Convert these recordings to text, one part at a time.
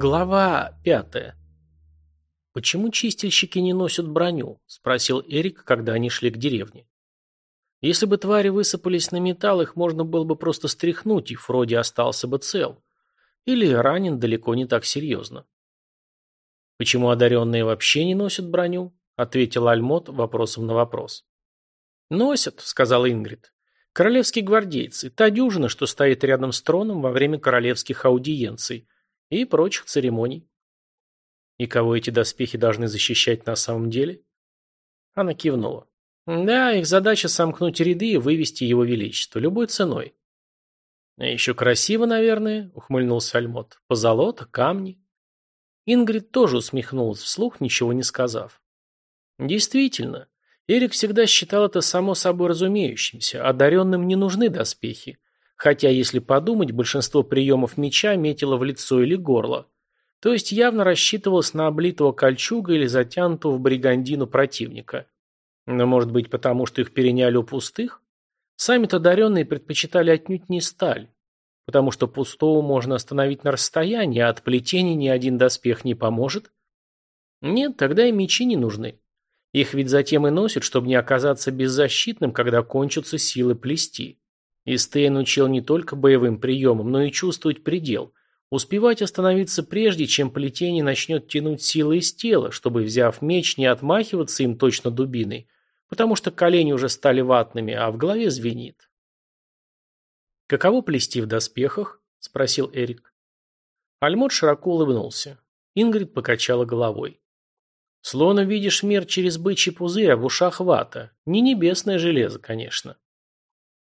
Глава пятая. «Почему чистильщики не носят броню?» – спросил Эрик, когда они шли к деревне. «Если бы твари высыпались на металл, их можно было бы просто стряхнуть, и Фроди остался бы цел. Или ранен далеко не так серьезно». «Почему одаренные вообще не носят броню?» – ответил Альмот вопросом на вопрос. «Носят», – сказал Ингрид. «Королевские гвардейцы, та дюжина, что стоит рядом с троном во время королевских аудиенций» и прочих церемоний. И кого эти доспехи должны защищать на самом деле? Она кивнула. Да, их задача сомкнуть ряды и вывести его величество, любой ценой. Еще красиво, наверное, ухмыльнулся Альмот. Позолота, камни. Ингрид тоже усмехнулась вслух, ничего не сказав. Действительно, Эрик всегда считал это само собой разумеющимся. Одаренным не нужны доспехи. Хотя, если подумать, большинство приемов меча метило в лицо или горло. То есть явно рассчитывалось на облитого кольчуга или затянутого в бригандину противника. Но может быть потому, что их переняли у пустых? Сами-то одаренные предпочитали отнюдь не сталь. Потому что пустого можно остановить на расстоянии, а от плетения ни один доспех не поможет. Нет, тогда и мечи не нужны. Их ведь затем и носят, чтобы не оказаться беззащитным, когда кончатся силы плести. Истейн учил не только боевым приемам, но и чувствовать предел. Успевать остановиться прежде, чем плетение начнет тянуть силы из тела, чтобы, взяв меч, не отмахиваться им точно дубиной, потому что колени уже стали ватными, а в голове звенит. «Каково плести в доспехах?» – спросил Эрик. Альмот широко улыбнулся. Ингрид покачала головой. «Словно видишь мир через бычий пузырь, а в ушах вата. Не небесное железо, конечно».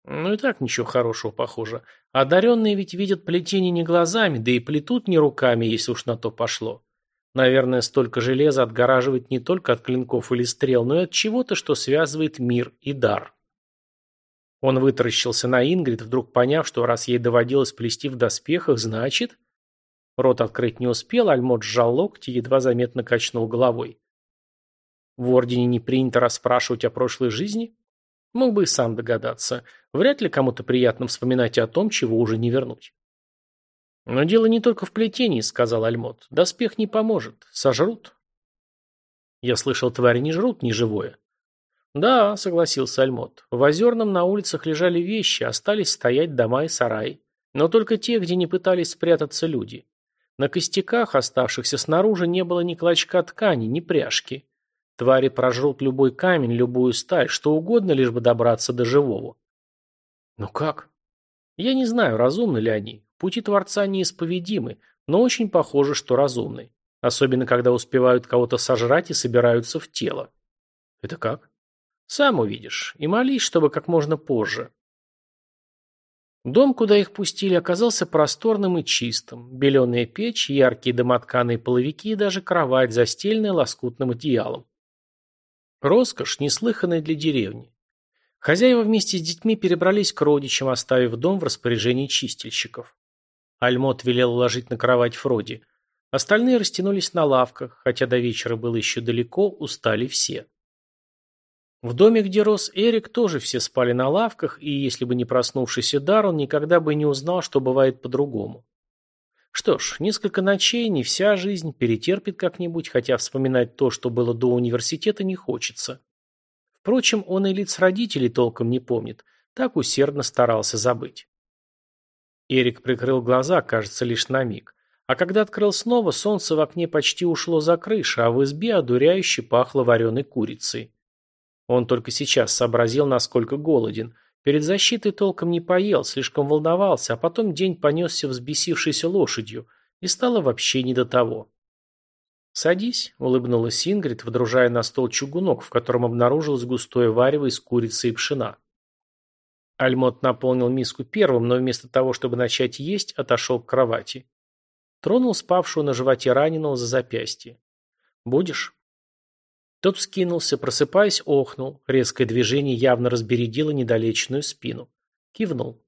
Ну и так ничего хорошего, похоже. Одаренные ведь видят плетение не глазами, да и плетут не руками, если уж на то пошло. Наверное, столько железа отгораживает не только от клинков или стрел, но и от чего-то, что связывает мир и дар. Он вытаращился на Ингрид, вдруг поняв, что раз ей доводилось плести в доспехах, значит... Рот открыть не успел, Альмот сжал локти едва заметно качнул головой. В Ордене не принято расспрашивать о прошлой жизни? Мог бы и сам догадаться. Вряд ли кому-то приятно вспоминать о том, чего уже не вернуть. «Но дело не только в плетении», — сказал Альмот. «Доспех не поможет. Сожрут». «Я слышал, твари не жрут ни живое». «Да», — согласился Альмот. «В Озерном на улицах лежали вещи, остались стоять дома и сараи. Но только те, где не пытались спрятаться люди. На костяках, оставшихся снаружи, не было ни клочка ткани, ни пряжки. Твари прожрут любой камень, любую сталь, что угодно, лишь бы добраться до живого. Ну как? Я не знаю, разумны ли они. Пути Творца неисповедимы, но очень похоже, что разумны. Особенно, когда успевают кого-то сожрать и собираются в тело. Это как? Сам увидишь. И молись, чтобы как можно позже. Дом, куда их пустили, оказался просторным и чистым. Беленая печь, яркие домотканые половики и даже кровать, застеленная лоскутным одеялом. Роскошь, неслыханная для деревни. Хозяева вместе с детьми перебрались к родичам, оставив дом в распоряжении чистильщиков. Альмот велел уложить на кровать Фроди. Остальные растянулись на лавках, хотя до вечера было еще далеко, устали все. В доме, где рос Эрик, тоже все спали на лавках, и если бы не проснувшийся дар, он никогда бы не узнал, что бывает по-другому. Что ж, несколько ночей, не вся жизнь, перетерпит как-нибудь, хотя вспоминать то, что было до университета, не хочется. Впрочем, он и лиц родителей толком не помнит, так усердно старался забыть. Эрик прикрыл глаза, кажется, лишь на миг. А когда открыл снова, солнце в окне почти ушло за крышу, а в избе одуряюще пахло вареной курицей. Он только сейчас сообразил, насколько голоден – Перед защитой толком не поел, слишком волновался, а потом день понесся взбесившейся лошадью, и стало вообще не до того. «Садись», — улыбнулась Ингрид, вдружая на стол чугунок, в котором обнаружилось густое варево из курицы и пшена. Альмот наполнил миску первым, но вместо того, чтобы начать есть, отошел к кровати. Тронул спавшего на животе раненого за запястье. «Будешь?» Тот вскинулся, просыпаясь, охнул. Резкое движение явно разбередило недолеченную спину. Кивнул.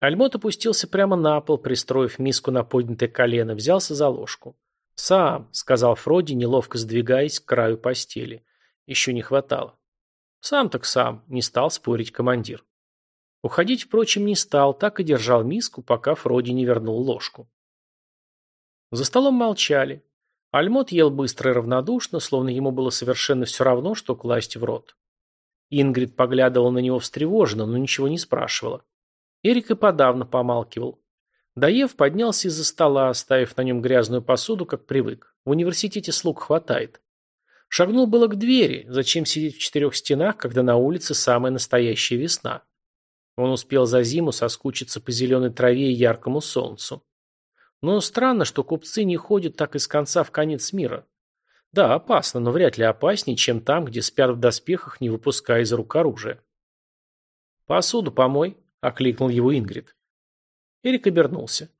Альмот опустился прямо на пол, пристроив миску на поднятое колено, взялся за ложку. «Сам», — сказал Фроди, неловко сдвигаясь к краю постели. Еще не хватало. «Сам так сам», — не стал спорить командир. Уходить, впрочем, не стал, так и держал миску, пока Фроди не вернул ложку. За столом молчали. Альмот ел быстро и равнодушно, словно ему было совершенно все равно, что класть в рот. Ингрид поглядывала на него встревоженно, но ничего не спрашивала. Эрик и подавно помалкивал. Доев поднялся из-за стола, оставив на нем грязную посуду, как привык. В университете слуг хватает. Шагнул было к двери. Зачем сидеть в четырех стенах, когда на улице самая настоящая весна? Он успел за зиму соскучиться по зеленой траве и яркому солнцу. Но странно, что купцы не ходят так из конца в конец мира. Да, опасно, но вряд ли опаснее, чем там, где спят в доспехах, не выпуская из рук оружия. «Посуду помой», — окликнул его Ингрид. Эрик обернулся.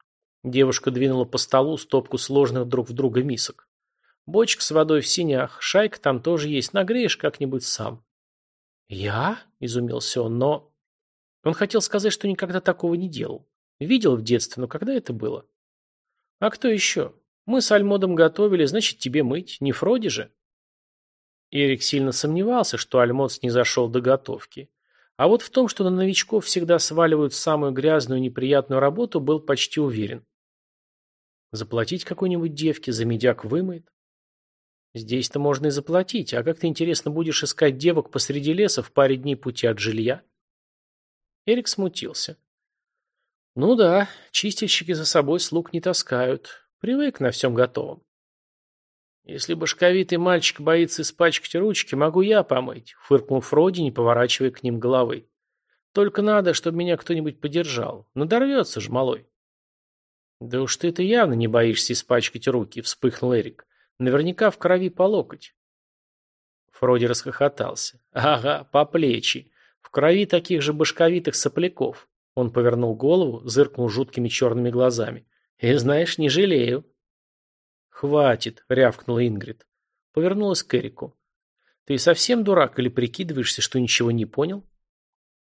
Девушка двинула по столу стопку сложных друг в друга мисок. Бочка с водой в синях, шайка там тоже есть, нагреешь как-нибудь сам. «Я?» — изумился он, но... Он хотел сказать, что никогда такого не делал. Видел в детстве, но когда это было? А кто еще? Мы с Альмодом готовили, значит, тебе мыть. Не Фроди же? Эрик сильно сомневался, что Альмод снизошел до готовки. А вот в том, что на новичков всегда сваливают самую грязную неприятную работу, был почти уверен. Заплатить какой-нибудь девке, за медяк вымоет? Здесь-то можно и заплатить, а как ты, интересно, будешь искать девок посреди леса в паре дней пути от жилья? Эрик смутился. Ну да, чистильщики за собой слуг не таскают. Привык на всем готовом. Если башковитый мальчик боится испачкать ручки, могу я помыть, фыркнул Фроди, не поворачивая к ним головы. Только надо, чтобы меня кто-нибудь подержал. Надорвется ж, малой. Да уж ты-то явно не боишься испачкать руки, вспыхнул Эрик. Наверняка в крови по локоть. Фроди расхохотался. Ага, по плечи. В крови таких же башковитых сопляков. Он повернул голову, зыркнул жуткими черными глазами. «И знаешь, не жалею». «Хватит», — рявкнула Ингрид. Повернулась к Эрику. «Ты совсем дурак или прикидываешься, что ничего не понял?»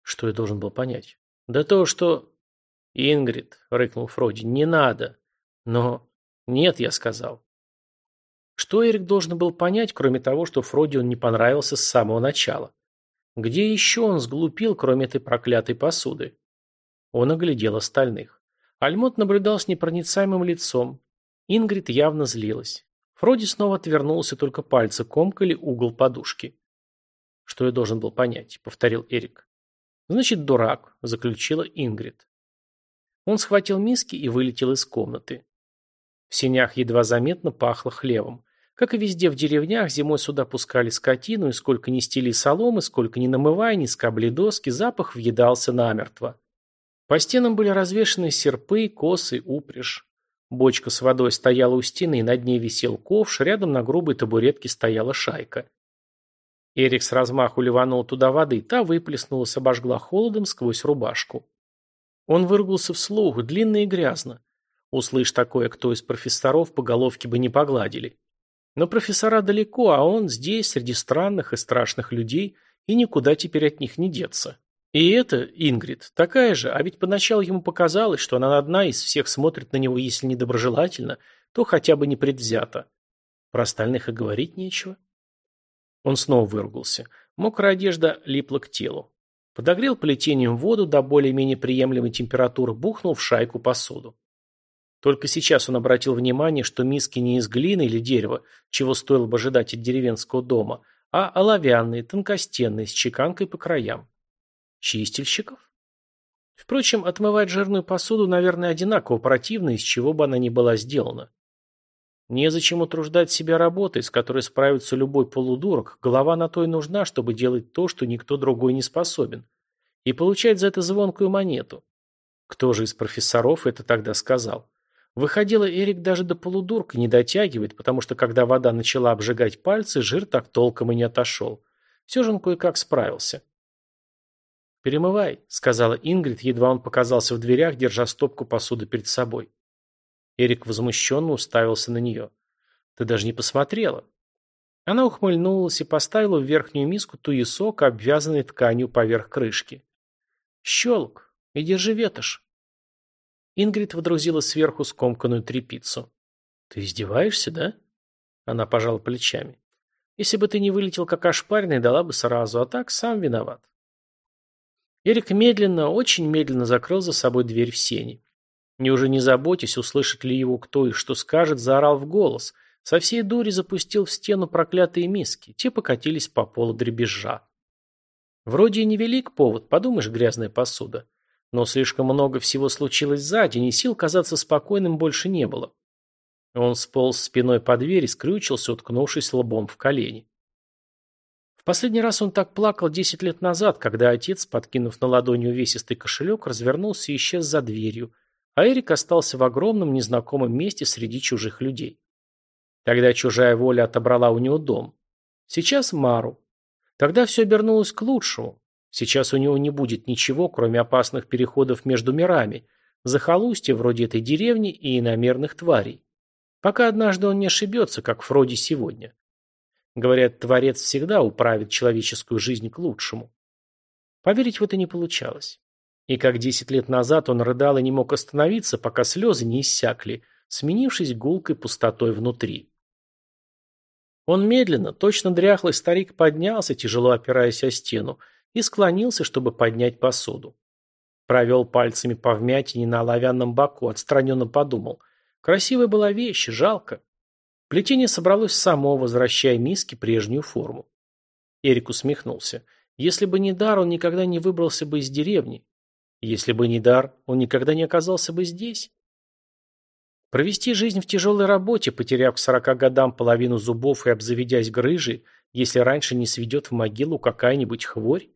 «Что я должен был понять?» «Да то, что...» «Ингрид», — рыкнул Фроди, — «не надо». «Но...» «Нет», — я сказал. Что Эрик должен был понять, кроме того, что Фроди он не понравился с самого начала? Где еще он сглупил, кроме этой проклятой посуды? Он оглядел остальных. Альмот наблюдал с непроницаемым лицом. Ингрид явно злилась. Фроди снова отвернулся, только пальцы комкали угол подушки. «Что я должен был понять?» — повторил Эрик. «Значит, дурак», — заключила Ингрид. Он схватил миски и вылетел из комнаты. В сенях едва заметно пахло хлевом. Как и везде в деревнях, зимой сюда пускали скотину, и сколько ни стели соломы, сколько ни намывая, ни скобли доски, запах въедался намертво. По стенам были развешаны серпы, косы, упряжь. Бочка с водой стояла у стены, над ней висел ковш, рядом на грубой табуретке стояла шайка. Эрик с размаху ливанул туда воды, та выплеснулась, обожгла холодом сквозь рубашку. Он выругался вслух, длинно и грязно. Услышь такое, кто из профессоров по головке бы не погладили. Но профессора далеко, а он здесь, среди странных и страшных людей, и никуда теперь от них не деться. И это, Ингрид, такая же, а ведь поначалу ему показалось, что она одна из всех смотрит на него, если не доброжелательно, то хотя бы не предвзято. Про остальных и говорить нечего. Он снова выругался. Мокрая одежда липла к телу. Подогрел плетением воду до более-менее приемлемой температуры, бухнул в шайку посуду. Только сейчас он обратил внимание, что миски не из глины или дерева, чего стоило бы ожидать от деревенского дома, а оловянные, тонкостенные, с чеканкой по краям. Чистильщиков? Впрочем, отмывать жирную посуду, наверное, одинаково противно, из чего бы она ни была сделана. Незачем утруждать себя работой, с которой справится любой полудурок, голова на то и нужна, чтобы делать то, что никто другой не способен, и получать за это звонкую монету. Кто же из профессоров это тогда сказал? Выходило, Эрик даже до полудурка не дотягивает, потому что когда вода начала обжигать пальцы, жир так толком и не отошел. Все же он кое-как справился. «Перемывай», — сказала Ингрид, едва он показался в дверях, держа стопку посуды перед собой. Эрик возмущенно уставился на нее. «Ты даже не посмотрела». Она ухмыльнулась и поставила в верхнюю миску туесок, обвязанный тканью поверх крышки. «Щелк! И держи ветошь!» Ингрид водрузила сверху скомканную тряпицу. «Ты издеваешься, да?» Она пожала плечами. «Если бы ты не вылетел как ошпаренный, дала бы сразу, а так сам виноват». Эрик медленно, очень медленно закрыл за собой дверь в сени. И уже не заботясь, услышит ли его кто и что скажет, заорал в голос. Со всей дури запустил в стену проклятые миски. Те покатились по полу дребезжа. Вроде и невелик повод, подумаешь, грязная посуда. Но слишком много всего случилось за день, и сил казаться спокойным больше не было. Он сполз спиной по двери, скрючился, уткнувшись лбом в колени. Последний раз он так плакал десять лет назад, когда отец, подкинув на ладони увесистый кошелек, развернулся и исчез за дверью, а Эрик остался в огромном незнакомом месте среди чужих людей. Тогда чужая воля отобрала у него дом. Сейчас Мару. Тогда все обернулось к лучшему. Сейчас у него не будет ничего, кроме опасных переходов между мирами, захолустья вроде этой деревни и иномерных тварей. Пока однажды он не ошибется, как Фроди сегодня. Говорят, Творец всегда управит человеческую жизнь к лучшему. Поверить в это не получалось. И как десять лет назад он рыдал и не мог остановиться, пока слезы не иссякли, сменившись гулкой пустотой внутри. Он медленно, точно дряхлый старик поднялся, тяжело опираясь о стену, и склонился, чтобы поднять посуду. Провел пальцами по вмятине на оловянном боку, отстраненно подумал. Красивая была вещь, жалко. Плетение собралось само, возвращая миске прежнюю форму. Эрик усмехнулся. Если бы не дар, он никогда не выбрался бы из деревни. Если бы не дар, он никогда не оказался бы здесь. Провести жизнь в тяжелой работе, потеряв к сорока годам половину зубов и обзаведясь грыжей, если раньше не сведет в могилу какая-нибудь хворь?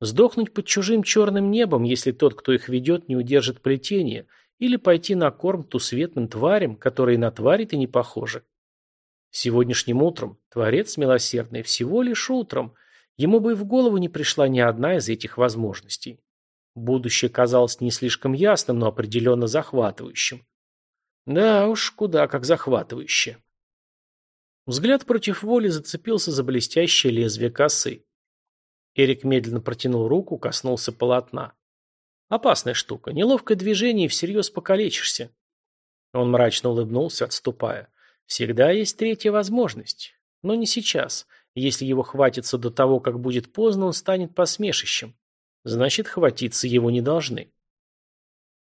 Сдохнуть под чужим черным небом, если тот, кто их ведет, не удержит плетение, или пойти на корм тусветным тварям, которые на твари-то не похожи. Сегодняшним утром Творец милосердный всего лишь утром, ему бы и в голову не пришла ни одна из этих возможностей. Будущее казалось не слишком ясным, но определенно захватывающим. Да уж, куда как захватывающе. Взгляд против воли зацепился за блестящее лезвие косы. Эрик медленно протянул руку, коснулся полотна. Опасная штука. Неловкое движение и всерьез покалечишься. Он мрачно улыбнулся, отступая. Всегда есть третья возможность. Но не сейчас. Если его хватится до того, как будет поздно, он станет посмешищем. Значит, хватиться его не должны.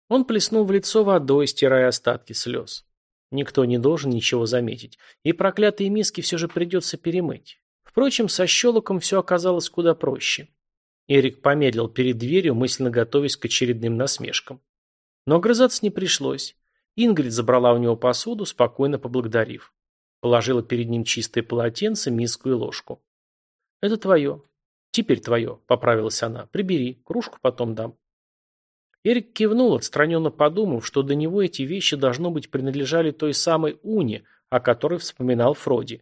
Он плеснул в лицо водой, стирая остатки слез. Никто не должен ничего заметить. И проклятые миски все же придется перемыть. Впрочем, со щелоком все оказалось куда проще. Эрик помедлил перед дверью, мысленно готовясь к очередным насмешкам. Но огрызаться не пришлось. Ингрид забрала у него посуду, спокойно поблагодарив. Положила перед ним чистое полотенце, миску и ложку. «Это твое. «Теперь твое», — поправилась она. «Прибери, кружку потом дам». Эрик кивнул, отстраненно подумав, что до него эти вещи, должно быть, принадлежали той самой Уне, о которой вспоминал Фроди.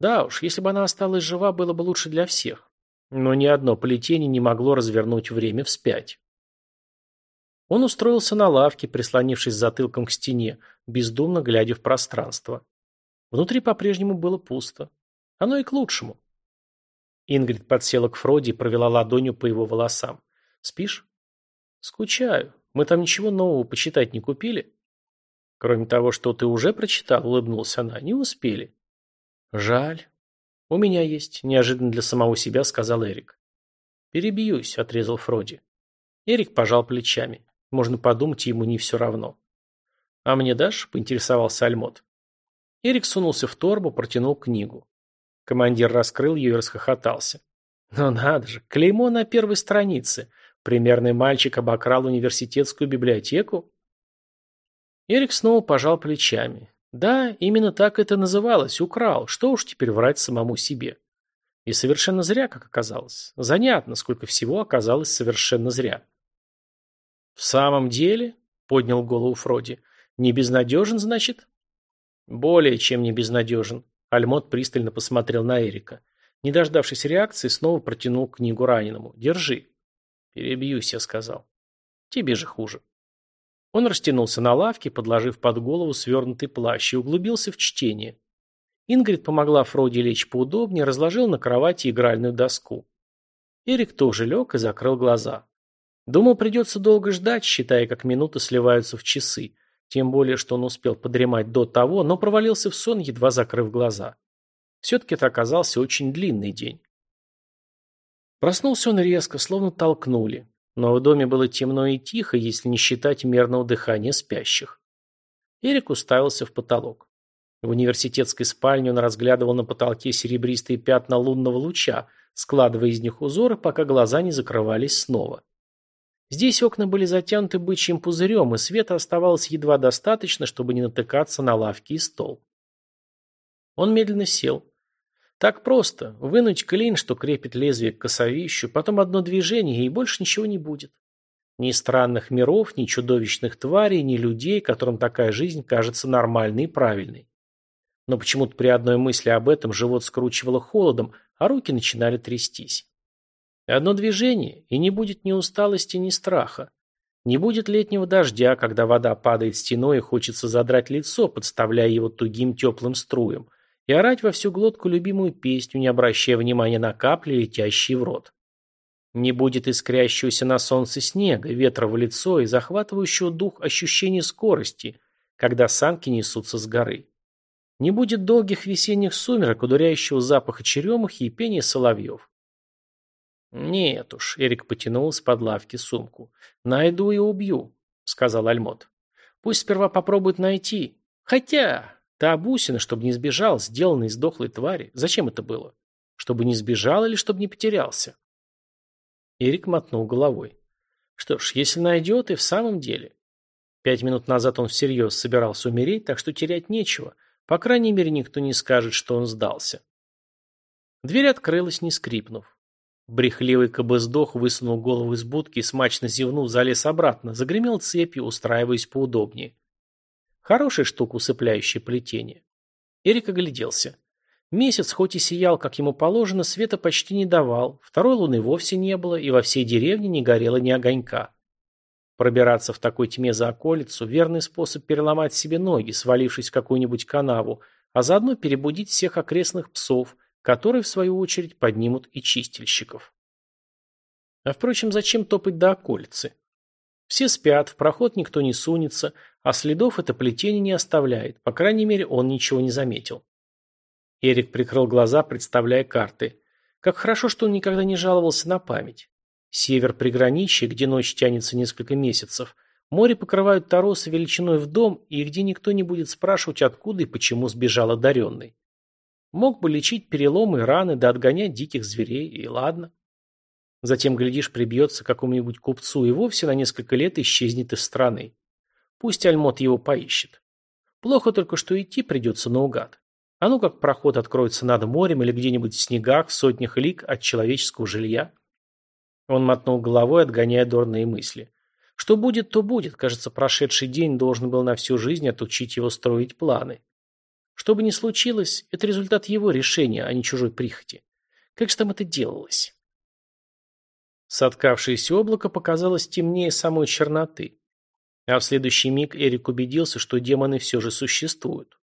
Да уж, если бы она осталась жива, было бы лучше для всех. Но ни одно плетение не могло развернуть время вспять. Он устроился на лавке, прислонившись затылком к стене, бездумно глядя в пространство. Внутри по-прежнему было пусто. Оно и к лучшему. Ингрид подсела к Фроди и провела ладонью по его волосам. «Спишь?» «Скучаю. Мы там ничего нового почитать не купили?» «Кроме того, что ты уже прочитал», — улыбнулась она, — «не успели». «Жаль. У меня есть», — неожиданно для самого себя сказал Эрик. «Перебьюсь», — отрезал Фроди. Эрик пожал плечами. Можно подумать, ему не все равно. «А мне дашь?» — поинтересовался Альмот. Эрик сунулся в торбу, протянул книгу. Командир раскрыл ее и расхохотался. Ну надо же, клеймо на первой странице. Примерный мальчик обокрал университетскую библиотеку? Эрик снова пожал плечами. Да, именно так это называлось, украл. Что уж теперь врать самому себе. И совершенно зря, как оказалось. Занятно, сколько всего оказалось совершенно зря. В самом деле, поднял голову Фроди, не безнадежен, значит? Более чем не безнадежен. Альмот пристально посмотрел на Эрика. Не дождавшись реакции, снова протянул книгу раненому. «Держи». «Перебьюсь», я сказал. «Тебе же хуже». Он растянулся на лавке, подложив под голову свернутый плащ и углубился в чтение. Ингрид помогла Фроди лечь поудобнее, разложил на кровати игральную доску. Эрик тоже лег и закрыл глаза. Думал, придется долго ждать, считая, как минуты сливаются в часы. Тем более, что он успел подремать до того, но провалился в сон, едва закрыв глаза. Все-таки это оказался очень длинный день. Проснулся он резко, словно толкнули. Но в доме было темно и тихо, если не считать мерного дыхания спящих. Эрик уставился в потолок. В университетской спальне он разглядывал на потолке серебристые пятна лунного луча, складывая из них узоры, пока глаза не закрывались снова. Здесь окна были затянуты бычьим пузырем, и света оставалось едва достаточно, чтобы не натыкаться на лавки и стол. Он медленно сел. Так просто. Вынуть клин, что крепит лезвие к косовищу, потом одно движение, и больше ничего не будет. Ни странных миров, ни чудовищных тварей, ни людей, которым такая жизнь кажется нормальной и правильной. Но почему-то при одной мысли об этом живот скручивало холодом, а руки начинали трястись. Одно движение, и не будет ни усталости, ни страха. Не будет летнего дождя, когда вода падает стеной и хочется задрать лицо, подставляя его тугим теплым струям, и орать во всю глотку любимую песню, не обращая внимания на капли, летящие в рот. Не будет искрящегося на солнце снега, ветра в лицо и захватывающего дух ощущения скорости, когда санки несутся с горы. Не будет долгих весенних сумерок, удуряющего запаха черемухи и пения соловьев. «Нет уж», — Эрик потянул из-под лавки сумку. «Найду и убью», — сказал Альмот. «Пусть сперва попробует найти. Хотя, та бусина, чтобы не сбежал, сделана из дохлой твари. Зачем это было? Чтобы не сбежал или чтобы не потерялся?» Эрик мотнул головой. «Что ж, если найдет, и в самом деле...» Пять минут назад он всерьез собирался умереть, так что терять нечего. По крайней мере, никто не скажет, что он сдался. Дверь открылась, не скрипнув. Брехливый кобыздох высунул голову из будки и, смачно зевнув, залез обратно, загремел цепью, устраиваясь поудобнее. Хорошая штука, усыпляющее плетение. Эрик огляделся. Месяц, хоть и сиял, как ему положено, света почти не давал, второй луны вовсе не было, и во всей деревне не горело ни огонька. Пробираться в такой тьме за околицу – верный способ переломать себе ноги, свалившись в какую-нибудь канаву, а заодно перебудить всех окрестных псов – которые, в свою очередь, поднимут и чистильщиков. А впрочем, зачем топать до околицы? Все спят, в проход никто не сунется, а следов это плетение не оставляет, по крайней мере, он ничего не заметил. Эрик прикрыл глаза, представляя карты. Как хорошо, что он никогда не жаловался на память. Север приграничья, где ночь тянется несколько месяцев, море покрывают торосы величиной в дом, и где никто не будет спрашивать, откуда и почему сбежал одаренный. Мог бы лечить переломы раны, да отгонять диких зверей, и ладно. Затем, глядишь, прибьется какому-нибудь купцу и вовсе на несколько лет исчезнет из страны. Пусть Альмот его поищет. Плохо только, что идти придется наугад. А ну как проход откроется над морем или где-нибудь в снегах в сотнях лиг от человеческого жилья. Он мотнул головой, отгоняя дурные мысли. Что будет, то будет. Кажется, прошедший день должен был на всю жизнь отучить его строить планы. Что бы ни случилось, это результат его решения, а не чужой прихоти. Как же там это делалось? Соткавшееся облако показалось темнее самой черноты. А в следующий миг Эрик убедился, что демоны все же существуют.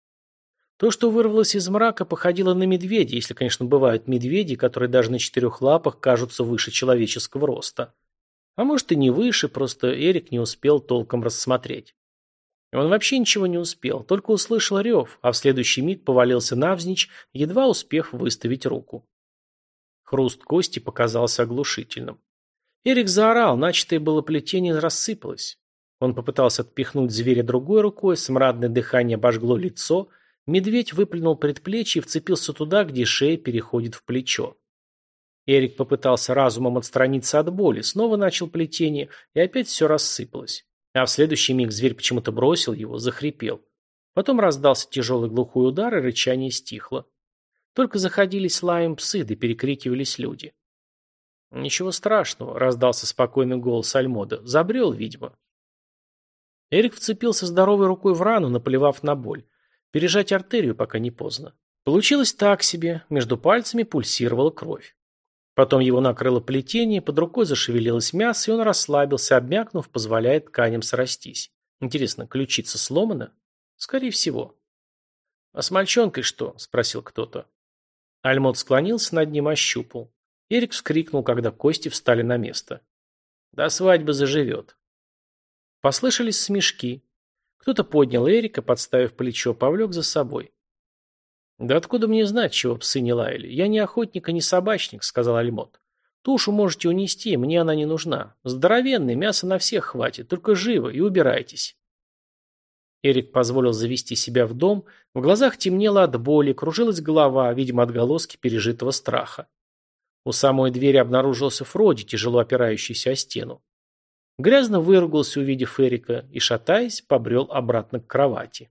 То, что вырвалось из мрака, походило на медведя, если, конечно, бывают медведи, которые даже на четырех лапах кажутся выше человеческого роста. А может и не выше, просто Эрик не успел толком рассмотреть. Он вообще ничего не успел, только услышал рев, а в следующий миг повалился навзничь, едва успев выставить руку. Хруст кости показался оглушительным. Эрик заорал, начатое было плетение рассыпалось. Он попытался отпихнуть зверя другой рукой, смрадное дыхание обожгло лицо, медведь выплюнул предплечье и вцепился туда, где шея переходит в плечо. Эрик попытался разумом отстраниться от боли, снова начал плетение, и опять все рассыпалось. А в следующий миг зверь почему-то бросил его, захрипел. Потом раздался тяжелый глухой удар, и рычание стихло. Только заходились лаем псы, да перекрикивались люди. «Ничего страшного», — раздался спокойный голос Альмода. «Забрел, видимо». Эрик вцепился здоровой рукой в рану, наплевав на боль. Пережать артерию пока не поздно. Получилось так себе, между пальцами пульсировала кровь. Потом его накрыло плетение, под рукой зашевелилось мясо, и он расслабился, обмякнув, позволяя тканям срастись. Интересно, ключица сломана? Скорее всего. «А с мальчонкой что?» – спросил кто-то. Альмот склонился над ним, ощупал. Эрик вскрикнул, когда кости встали на место. «До свадьбы заживет». Послышались смешки. Кто-то поднял Эрика, подставив плечо, повлек за собой. «Да откуда мне знать, чего псы не лаяли? Я не охотник и не собачник», — сказал Альмот. Тушу можете унести, мне она не нужна. Здоровенный, мяса на всех хватит, только живо и убирайтесь. Эрик позволил завести себя в дом, в глазах темнело от боли, кружилась голова, видимо, отголоски пережитого страха. У самой двери обнаружился Фроди, тяжело опирающийся о стену. Грязно выругался, увидев Эрика, и, шатаясь, побрел обратно к кровати.